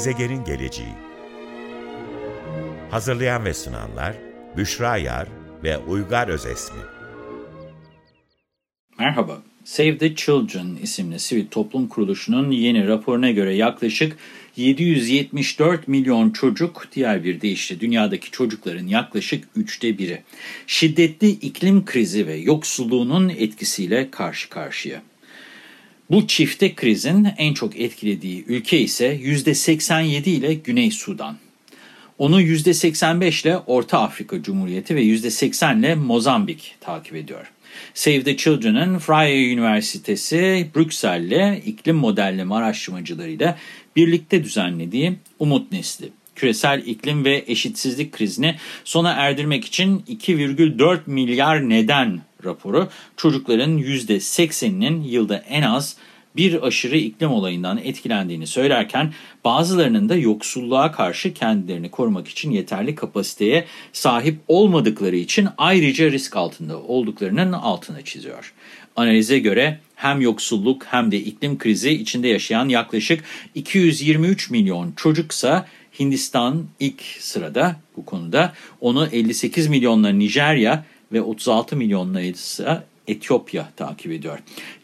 Gezegenin geleceği Hazırlayan ve sunanlar Büşra Yar ve Uygar Özesmi Merhaba. Save the Children isimli sivil toplum kuruluşunun yeni raporuna göre yaklaşık 774 milyon çocuk, diğer bir deyişle dünyadaki çocukların yaklaşık üçte biri, şiddetli iklim krizi ve yoksulluğunun etkisiyle karşı karşıya. Bu çifte krizin en çok etkilediği ülke ise %87 ile Güney Sudan. Onu %85 ile Orta Afrika Cumhuriyeti ve %80 ile Mozambik takip ediyor. Save the Children'ın Freie Üniversitesi Brüksel'le iklim modelleme araştırmacılarıyla birlikte düzenlediği Umut Nesli, küresel iklim ve eşitsizlik krizini sona erdirmek için 2,4 milyar neden raporu çocukların %80'inin yılda en az bir aşırı iklim olayından etkilendiğini söylerken bazılarının da yoksulluğa karşı kendilerini korumak için yeterli kapasiteye sahip olmadıkları için ayrıca risk altında olduklarının altını çiziyor. Analize göre hem yoksulluk hem de iklim krizi içinde yaşayan yaklaşık 223 milyon çocuksa Hindistan ilk sırada bu konuda. Onu 58 milyonla Nijerya ve 36 milyonla ise Etiyopya takip ediyor.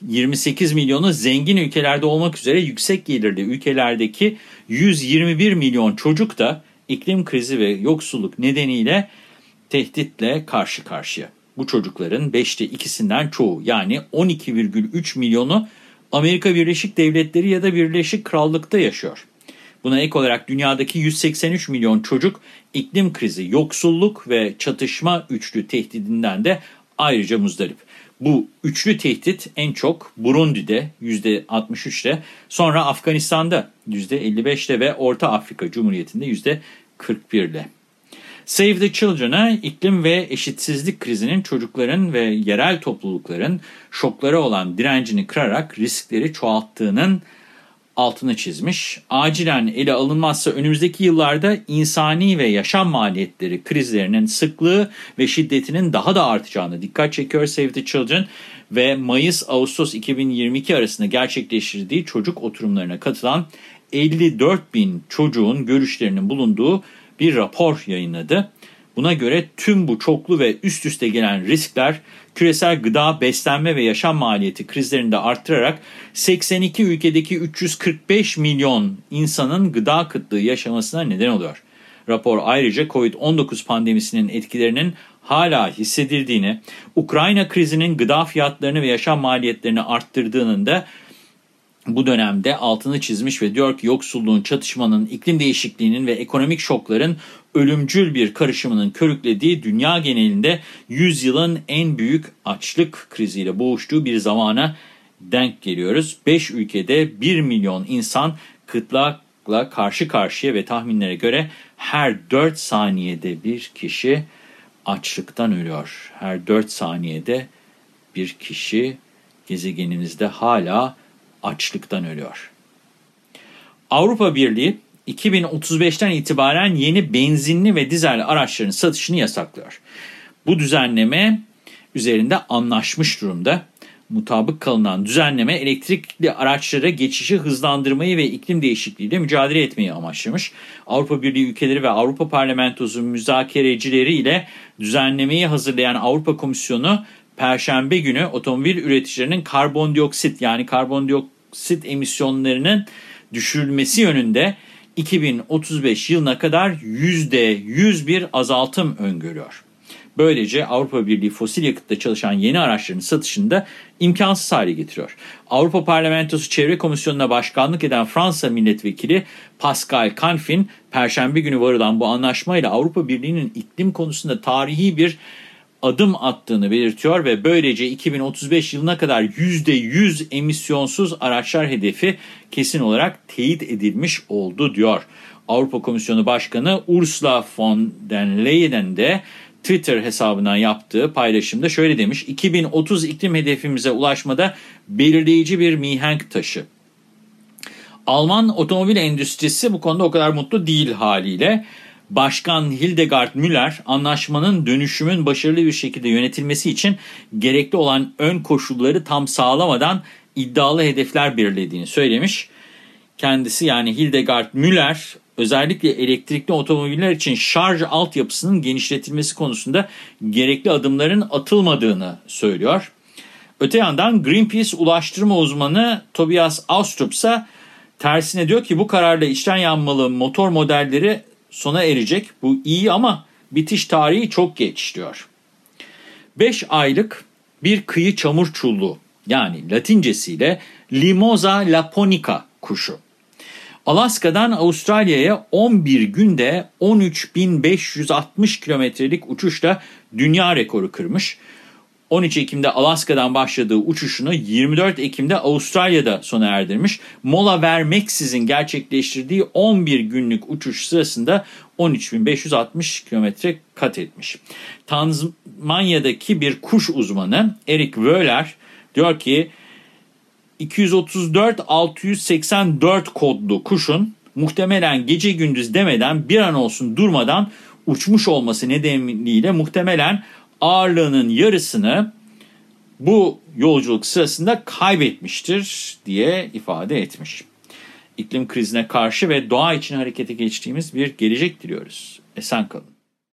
28 milyonu zengin ülkelerde olmak üzere yüksek gelirli ülkelerdeki 121 milyon çocuk da iklim krizi ve yoksulluk nedeniyle tehditle karşı karşıya. Bu çocukların 5'te ikisinden çoğu yani 12,3 milyonu Amerika Birleşik Devletleri ya da Birleşik Krallık'ta yaşıyor. Buna ek olarak dünyadaki 183 milyon çocuk iklim krizi, yoksulluk ve çatışma üçlü tehdidinden de ayrıca muzdarip. Bu üçlü tehdit en çok Burundi'de %63'te, sonra Afganistan'da %55'te ve Orta Afrika Cumhuriyeti'nde %41'le. Save the Children'a iklim ve eşitsizlik krizinin çocukların ve yerel toplulukların şoklara olan direncini kırarak riskleri çoğalttığının altını çizmiş. Acilen ele alınmazsa önümüzdeki yıllarda insani ve yaşam maliyetleri krizlerinin sıklığı ve şiddetinin daha da artacağını dikkat çekiyor Save the Children ve Mayıs-Ağustos 2022 arasında gerçekleştirdiği çocuk oturumlarına katılan 54 bin çocuğun görüşlerinin bulunduğu bir rapor yayınladı. Buna göre tüm bu çoklu ve üst üste gelen riskler küresel gıda, beslenme ve yaşam maliyeti krizlerini de arttırarak 82 ülkedeki 345 milyon insanın gıda kıtlığı yaşamasına neden oluyor. Rapor ayrıca COVID-19 pandemisinin etkilerinin hala hissedildiğini, Ukrayna krizinin gıda fiyatlarını ve yaşam maliyetlerini arttırdığının da bu dönemde altını çizmiş ve diyor ki yoksulluğun, çatışmanın, iklim değişikliğinin ve ekonomik şokların ölümcül bir karışımının körüklediği dünya genelinde 100 yılın en büyük açlık kriziyle boğuştuğu bir zamana denk geliyoruz. 5 ülkede 1 milyon insan kıtlıkla karşı karşıya ve tahminlere göre her 4 saniyede bir kişi açlıktan ölüyor. Her 4 saniyede bir kişi gezegenimizde hala açlıktan ölüyor. Avrupa Birliği 2035'ten itibaren yeni benzinli ve dizel araçların satışını yasaklıyor. Bu düzenleme üzerinde anlaşmış durumda. Mutabık kalınan düzenleme elektrikli araçlara geçişi hızlandırmayı ve iklim değişikliğiyle mücadele etmeyi amaçlamış. Avrupa Birliği ülkeleri ve Avrupa Parlamentosu müzakerecileri ile düzenlemeyi hazırlayan Avrupa Komisyonu Perşembe günü otomobil üreticilerinin karbondioksit yani karbondioksit emisyonlarının düşürülmesi yönünde 2035 yılına kadar %100 bir azaltım öngörüyor. Böylece Avrupa Birliği fosil yakıtta çalışan yeni araçların satışını da imkansız hale getiriyor. Avrupa Parlamentosu Çevre Komisyonu'na başkanlık eden Fransa milletvekili Pascal Canfin, Perşembe günü varılan bu anlaşmayla Avrupa Birliği'nin iklim konusunda tarihi bir adım attığını belirtiyor ve böylece 2035 yılına kadar %100 emisyonsuz araçlar hedefi kesin olarak teyit edilmiş oldu diyor. Avrupa Komisyonu Başkanı Ursula von der Leyen'in de Twitter hesabından yaptığı paylaşımda şöyle demiş. 2030 iklim hedefimize ulaşmada belirleyici bir mihenk taşı. Alman otomobil endüstrisi bu konuda o kadar mutlu değil haliyle. Başkan Hildegard Müller anlaşmanın dönüşümün başarılı bir şekilde yönetilmesi için gerekli olan ön koşulları tam sağlamadan iddialı hedefler belirlediğini söylemiş. kendisi yani Hildegard Müller özellikle elektrikli otomobiller için şarj altyapısının genişletilmesi konusunda gerekli adımların atılmadığını söylüyor. Öte yandan Greenpeace ulaştırma uzmanı Tobias Austrup ise tersine diyor ki bu kararla içten yanmalı motor modelleri sona erecek. Bu iyi ama bitiş tarihi çok geç diyor. 5 aylık bir kıyı çamur çulluğu yani latincesiyle Limosa laponica kuşu. Alaska'dan Avustralya'ya 11 günde 13.560 kilometrelik uçuşla dünya rekoru kırmış. 13 Ekim'de Alaska'dan başladığı uçuşunu 24 Ekim'de Avustralya'da sona erdirmiş. Mola vermeksizin gerçekleştirdiği 11 günlük uçuş sırasında 13.560 kilometre kat etmiş. Tanzmanya'daki bir kuş uzmanı Eric Wöhler diyor ki 234-684 kodlu kuşun muhtemelen gece gündüz demeden bir an olsun durmadan uçmuş olması nedeniyle muhtemelen ağırlığının yarısını bu yolculuk sırasında kaybetmiştir diye ifade etmiş. İklim krizine karşı ve doğa için harekete geçtiğimiz bir gelecek diliyoruz. Esen kalın.